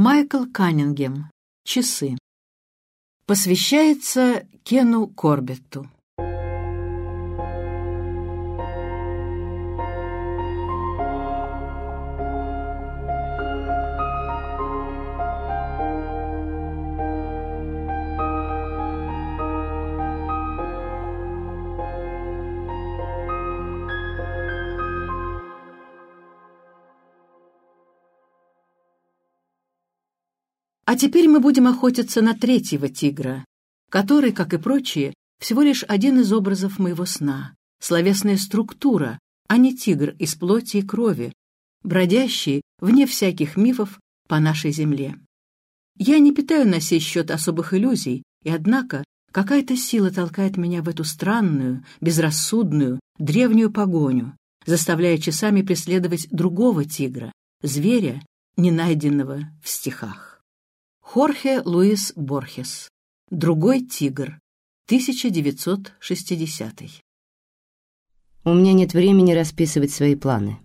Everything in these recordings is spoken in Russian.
Майкл Каннингем. Часы. Посвящается Кену Корбетту. А теперь мы будем охотиться на третьего тигра, который, как и прочие, всего лишь один из образов моего сна, словесная структура, а не тигр из плоти и крови, бродящий, вне всяких мифов, по нашей земле. Я не питаю на сей счет особых иллюзий, и однако какая-то сила толкает меня в эту странную, безрассудную, древнюю погоню, заставляя часами преследовать другого тигра, зверя, не найденного в стихах. Хорхе Луис Борхес. Другой тигр. 1960. У меня нет времени расписывать свои планы.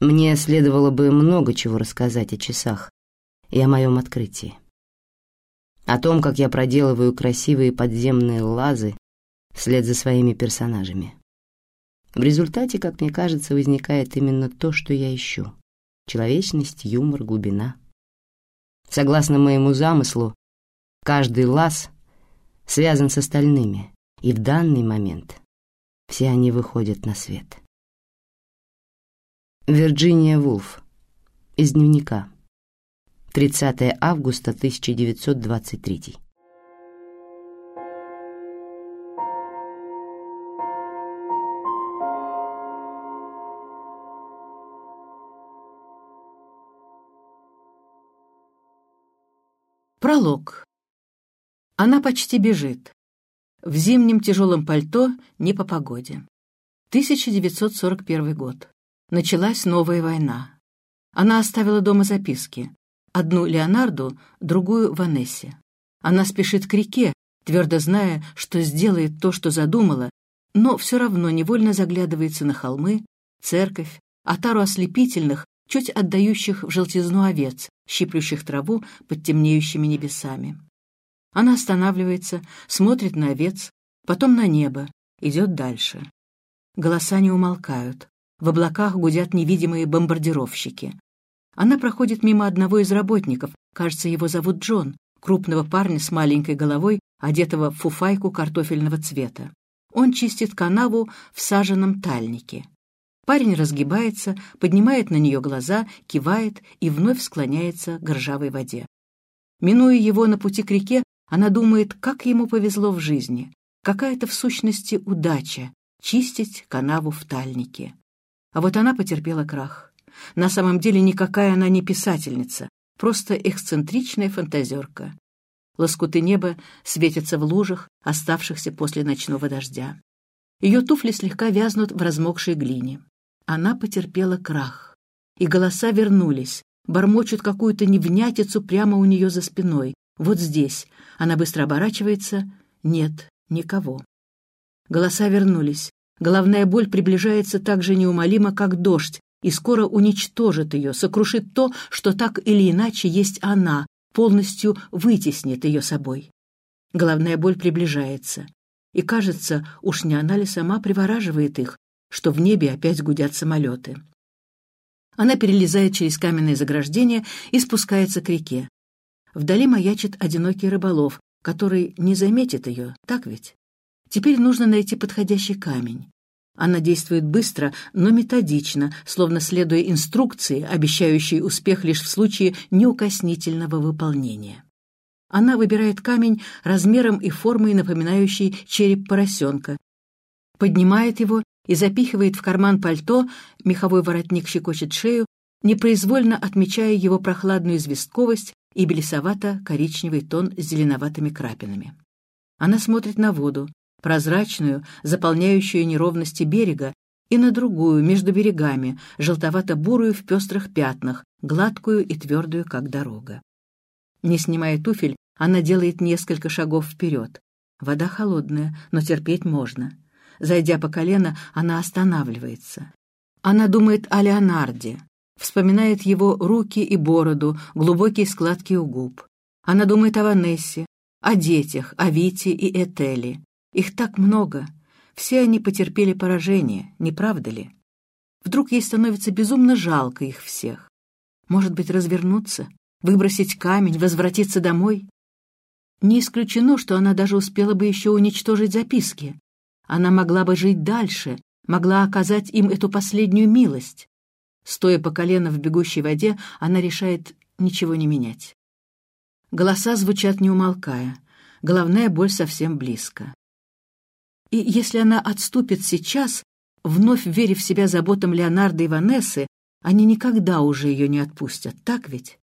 Мне следовало бы много чего рассказать о часах и о моем открытии. О том, как я проделываю красивые подземные лазы вслед за своими персонажами. В результате, как мне кажется, возникает именно то, что я ищу. Человечность, юмор, глубина — Согласно моему замыслу, каждый лаз связан с остальными, и в данный момент все они выходят на свет. Вирджиния Вулф. Из дневника. 30 августа 1923. Пролог. Она почти бежит. В зимнем тяжелом пальто не по погоде. 1941 год. Началась новая война. Она оставила дома записки. Одну Леонарду, другую Ванессе. Она спешит к реке, твердо зная, что сделает то, что задумала, но все равно невольно заглядывается на холмы, церковь, отару ослепительных, чуть отдающих в желтизну овец, щиплющих траву под темнеющими небесами. Она останавливается, смотрит на овец, потом на небо, идет дальше. Голоса не умолкают. В облаках гудят невидимые бомбардировщики. Она проходит мимо одного из работников, кажется, его зовут Джон, крупного парня с маленькой головой, одетого в фуфайку картофельного цвета. Он чистит канаву в саженном тальнике. Парень разгибается, поднимает на нее глаза, кивает и вновь склоняется к ржавой воде. Минуя его на пути к реке, она думает, как ему повезло в жизни. Какая-то в сущности удача — чистить канаву в тальнике. А вот она потерпела крах. На самом деле никакая она не писательница, просто эксцентричная фантазерка. Лоскуты неба светятся в лужах, оставшихся после ночного дождя. Ее туфли слегка вязнут в размокшей глине она потерпела крах. И голоса вернулись, бормочут какую-то невнятицу прямо у нее за спиной. Вот здесь. Она быстро оборачивается. Нет, никого. Голоса вернулись. Головная боль приближается так же неумолимо, как дождь, и скоро уничтожит ее, сокрушит то, что так или иначе есть она, полностью вытеснит ее собой. Головная боль приближается. И кажется, уж не она ли сама привораживает их, что в небе опять гудят самолеты. Она перелезает через каменные заграждения и спускается к реке. Вдали маячит одинокий рыболов, который не заметит ее, так ведь? Теперь нужно найти подходящий камень. Она действует быстро, но методично, словно следуя инструкции, обещающей успех лишь в случае неукоснительного выполнения. Она выбирает камень размером и формой, напоминающий череп поросенка, поднимает его и запихивает в карман пальто, меховой воротник щекочет шею, непроизвольно отмечая его прохладную известковость и белесовато-коричневый тон с зеленоватыми крапинами. Она смотрит на воду, прозрачную, заполняющую неровности берега, и на другую, между берегами, желтовато-бурую в пестрых пятнах, гладкую и твердую, как дорога. Не снимая туфель, она делает несколько шагов вперед. Вода холодная, но терпеть можно. Зайдя по колено, она останавливается. Она думает о Леонарде, Вспоминает его руки и бороду, глубокие складки у губ. Она думает о Ванессе, о детях, о Вите и Этели. Их так много. Все они потерпели поражение, не правда ли? Вдруг ей становится безумно жалко их всех. Может быть, развернуться, выбросить камень, возвратиться домой? Не исключено, что она даже успела бы еще уничтожить записки. Она могла бы жить дальше, могла оказать им эту последнюю милость. Стоя по колено в бегущей воде, она решает ничего не менять. Голоса звучат не умолкая, головная боль совсем близко. И если она отступит сейчас, вновь веря в себя заботам Леонардо и Ванессы, они никогда уже ее не отпустят, так ведь?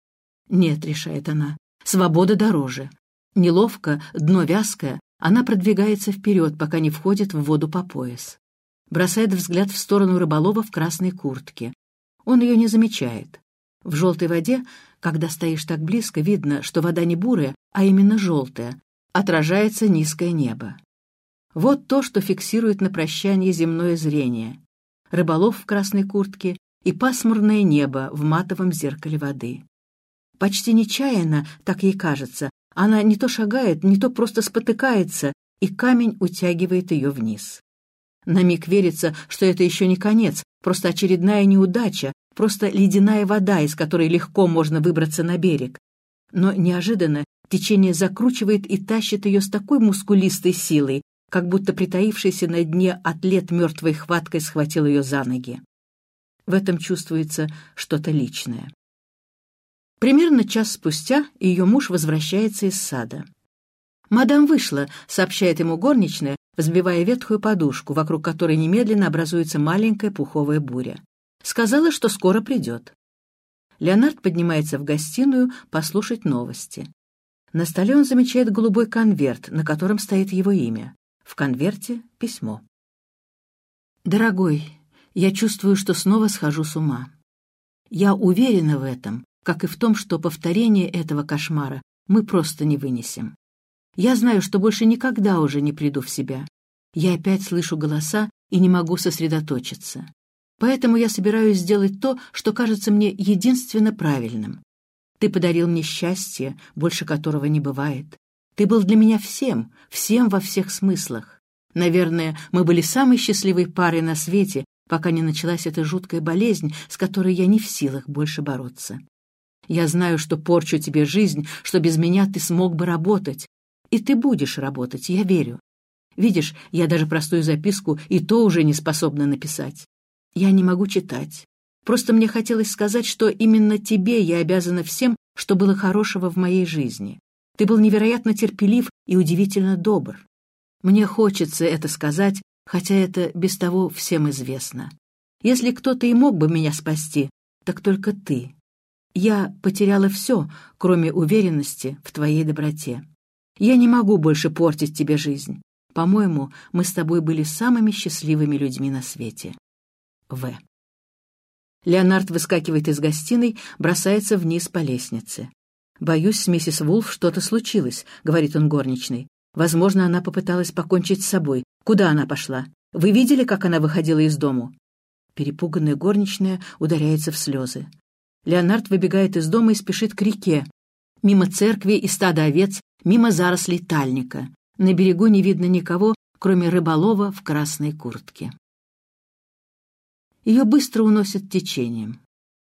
Нет, решает она, свобода дороже. Неловко, дно вязкое, она продвигается вперед, пока не входит в воду по пояс. Бросает взгляд в сторону рыболова в красной куртке. Он ее не замечает. В желтой воде, когда стоишь так близко, видно, что вода не бурая, а именно желтая. Отражается низкое небо. Вот то, что фиксирует на прощание земное зрение. Рыболов в красной куртке и пасмурное небо в матовом зеркале воды. Почти нечаянно, так ей кажется, она не то шагает, не то просто спотыкается, и камень утягивает ее вниз. На миг верится, что это еще не конец, просто очередная неудача, просто ледяная вода, из которой легко можно выбраться на берег. Но неожиданно течение закручивает и тащит ее с такой мускулистой силой, как будто притаившийся на дне атлет мертвой хваткой схватил ее за ноги. В этом чувствуется что-то личное. Примерно час спустя ее муж возвращается из сада. «Мадам вышла», — сообщает ему горничная, взбивая ветхую подушку, вокруг которой немедленно образуется маленькая пуховая буря. «Сказала, что скоро придет». Леонард поднимается в гостиную послушать новости. На столе он замечает голубой конверт, на котором стоит его имя. В конверте письмо. «Дорогой, я чувствую, что снова схожу с ума. Я уверена в этом, как и в том, что повторение этого кошмара мы просто не вынесем. Я знаю, что больше никогда уже не приду в себя. Я опять слышу голоса и не могу сосредоточиться. Поэтому я собираюсь сделать то, что кажется мне единственно правильным. Ты подарил мне счастье, больше которого не бывает. Ты был для меня всем, всем во всех смыслах. Наверное, мы были самой счастливой парой на свете, пока не началась эта жуткая болезнь, с которой я не в силах больше бороться. Я знаю, что порчу тебе жизнь, что без меня ты смог бы работать. И ты будешь работать, я верю. Видишь, я даже простую записку и то уже не способна написать. Я не могу читать. Просто мне хотелось сказать, что именно тебе я обязана всем, что было хорошего в моей жизни. Ты был невероятно терпелив и удивительно добр. Мне хочется это сказать, хотя это без того всем известно. Если кто-то и мог бы меня спасти, так только ты. Я потеряла все, кроме уверенности в твоей доброте. Я не могу больше портить тебе жизнь. По-моему, мы с тобой были самыми счастливыми людьми на свете. В. Леонард выскакивает из гостиной, бросается вниз по лестнице. «Боюсь, с миссис Вулф что-то случилось», — говорит он горничной. «Возможно, она попыталась покончить с собой. Куда она пошла? Вы видели, как она выходила из дому?» Перепуганная горничная ударяется в слезы. Леонард выбегает из дома и спешит к реке. Мимо церкви и стада овец, мимо зарослей тальника. На берегу не видно никого, кроме рыболова в красной куртке. Ее быстро уносит течением.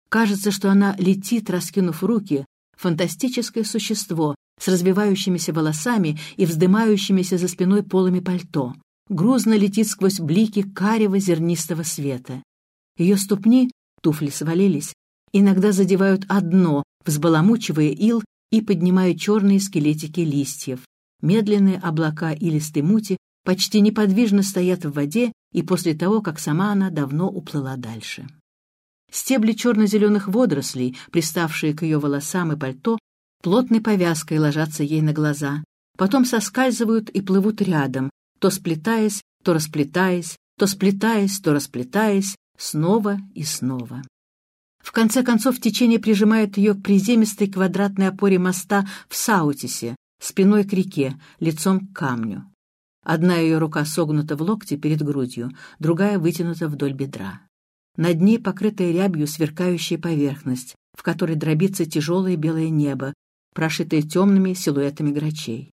Кажется, что она летит, раскинув руки, фантастическое существо с развивающимися волосами и вздымающимися за спиной полами пальто. Грузно летит сквозь блики карего зернистого света. Ее ступни, туфли свалились, иногда задевают одно, взбаламучивая ил и поднимая черные скелетики листьев. Медленные облака илистой мути почти неподвижно стоят в воде и после того, как сама она давно уплыла дальше. Стебли черно-зеленых водорослей, приставшие к ее волосам и пальто, плотной повязкой ложатся ей на глаза, потом соскальзывают и плывут рядом, то сплетаясь, то расплетаясь, то сплетаясь, то расплетаясь, снова и снова. В конце концов течение прижимает ее к приземистой квадратной опоре моста в Саутисе, спиной к реке, лицом к камню. Одна ее рука согнута в локте перед грудью, другая вытянута вдоль бедра. Над ней покрытая рябью сверкающая поверхность, в которой дробится тяжелое белое небо, прошитое темными силуэтами грачей.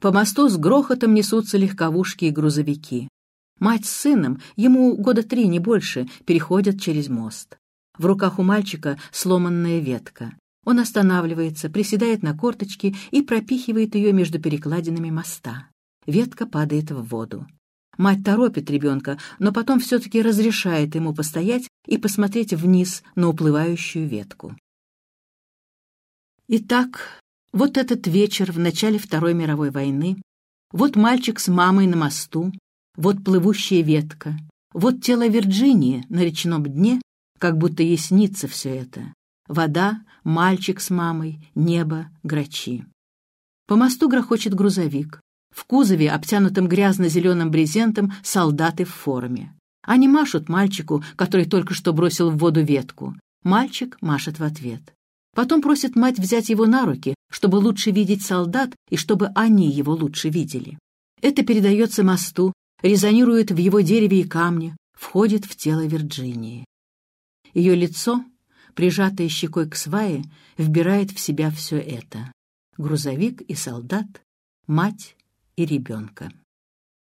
По мосту с грохотом несутся легковушки и грузовики. Мать с сыном, ему года три, не больше, переходят через мост. В руках у мальчика сломанная ветка. Он останавливается, приседает на корточки и пропихивает ее между перекладинами моста. Ветка падает в воду. Мать торопит ребенка, но потом все-таки разрешает ему постоять и посмотреть вниз на уплывающую ветку. Итак, вот этот вечер в начале Второй мировой войны, вот мальчик с мамой на мосту, вот плывущая ветка, вот тело Вирджинии на речном дне, как будто ей все это. Вода, мальчик с мамой, небо, грачи. По мосту грохочет грузовик. В кузове, обтянутом грязно-зеленым брезентом, солдаты в форме. Они машут мальчику, который только что бросил в воду ветку. Мальчик машет в ответ. Потом просит мать взять его на руки, чтобы лучше видеть солдат и чтобы они его лучше видели. Это передается мосту, резонирует в его дереве и камне, входит в тело Вирджинии. Ее лицо, прижатое щекой к свае, вбирает в себя все это. Грузовик и солдат, мать и ребенка.